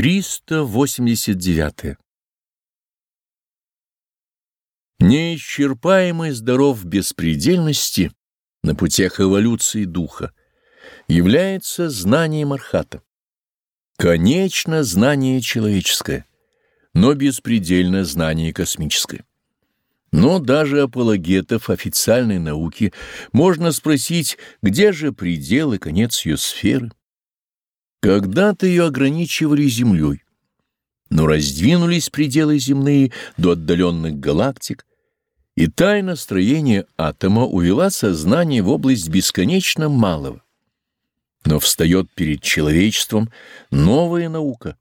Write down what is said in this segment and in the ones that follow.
389. Неисчерпаемый здоров беспредельности на путях эволюции духа является знанием Архата. Конечно, знание человеческое, но беспредельно знание космическое. Но даже апологетов официальной науки можно спросить, где же предел и конец ее сферы. Когда-то ее ограничивали Землей, но раздвинулись пределы земные до отдаленных галактик, и тайна строения атома увела сознание в область бесконечно малого. Но встает перед человечеством новая наука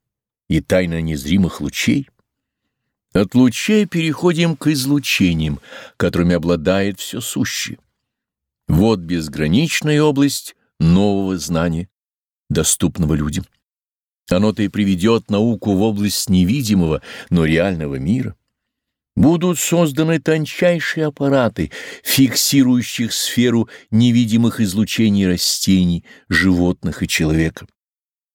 и тайна незримых лучей. От лучей переходим к излучениям, которыми обладает все сущее. Вот безграничная область нового знания доступного людям. Оно-то и приведет науку в область невидимого, но реального мира. Будут созданы тончайшие аппараты, фиксирующих сферу невидимых излучений растений, животных и человека.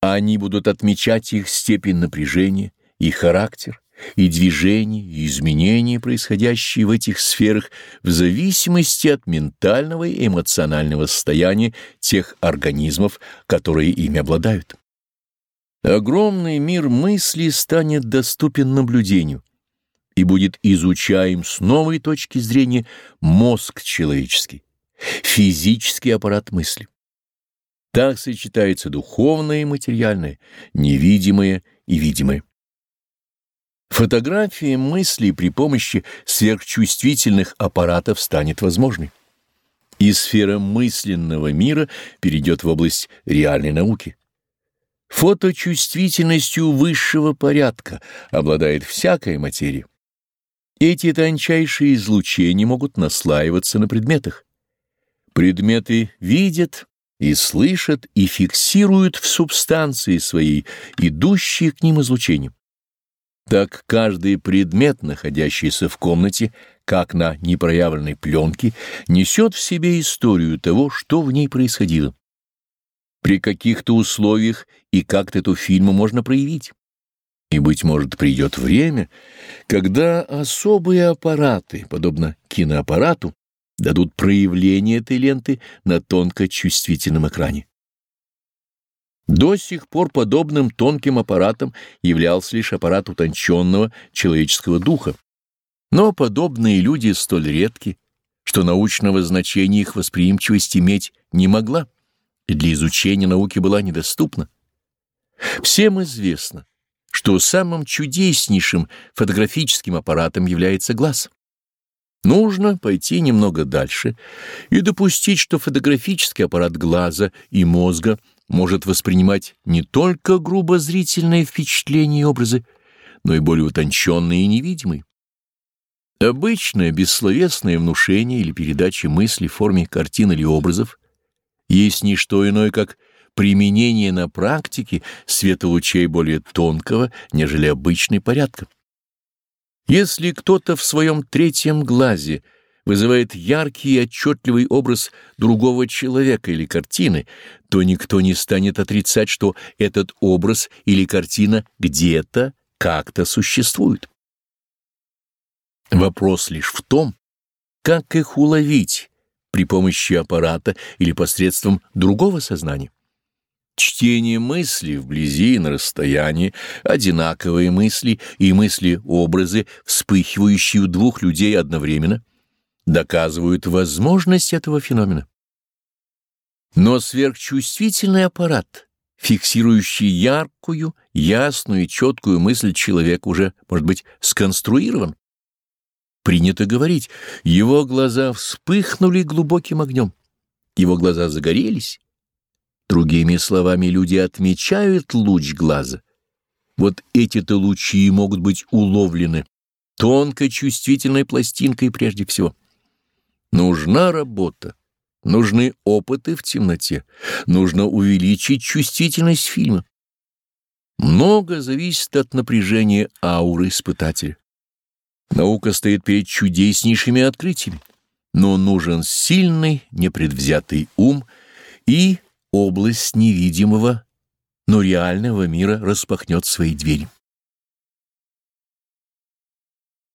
Они будут отмечать их степень напряжения и характер, и движения, и изменения, происходящие в этих сферах в зависимости от ментального и эмоционального состояния тех организмов, которые ими обладают. Огромный мир мысли станет доступен наблюдению и будет изучаем с новой точки зрения мозг человеческий, физический аппарат мысли. Так сочетается духовное и материальное, невидимое и видимое. Фотография мыслей при помощи сверхчувствительных аппаратов станет возможной. И сфера мысленного мира перейдет в область реальной науки. Фоточувствительностью высшего порядка обладает всякая материя. Эти тончайшие излучения могут наслаиваться на предметах. Предметы видят и слышат и фиксируют в субстанции своей идущие к ним излучения. Так каждый предмет, находящийся в комнате, как на непроявленной пленке, несет в себе историю того, что в ней происходило. При каких-то условиях и как-то эту фильму можно проявить. И, быть может, придет время, когда особые аппараты, подобно киноаппарату, дадут проявление этой ленты на тонкочувствительном экране. До сих пор подобным тонким аппаратом являлся лишь аппарат утонченного человеческого духа. Но подобные люди столь редки, что научного значения их восприимчивость иметь не могла, и для изучения науки была недоступна. Всем известно, что самым чудеснейшим фотографическим аппаратом является глаз. Нужно пойти немного дальше и допустить, что фотографический аппарат глаза и мозга — может воспринимать не только грубо зрительные впечатления и образы, но и более утонченные и невидимые. Обычное бессловесное внушение или передача мысли в форме картин или образов есть не что иное, как применение на практике светолучей более тонкого, нежели обычный порядка. Если кто-то в своем третьем глазе вызывает яркий и отчетливый образ другого человека или картины, то никто не станет отрицать, что этот образ или картина где-то, как-то существует. Вопрос лишь в том, как их уловить при помощи аппарата или посредством другого сознания. Чтение мысли вблизи и на расстоянии, одинаковые мысли и мысли-образы, вспыхивающие у двух людей одновременно — доказывают возможность этого феномена. Но сверхчувствительный аппарат, фиксирующий яркую, ясную и четкую мысль человека, уже, может быть, сконструирован. Принято говорить, его глаза вспыхнули глубоким огнем, его глаза загорелись. Другими словами, люди отмечают луч глаза. Вот эти-то лучи могут быть уловлены тонко чувствительной пластинкой прежде всего. Нужна работа, нужны опыты в темноте, нужно увеличить чувствительность фильма. Много зависит от напряжения ауры испытателя. Наука стоит перед чудеснейшими открытиями, но нужен сильный, непредвзятый ум и область невидимого но реального мира распахнет свои двери.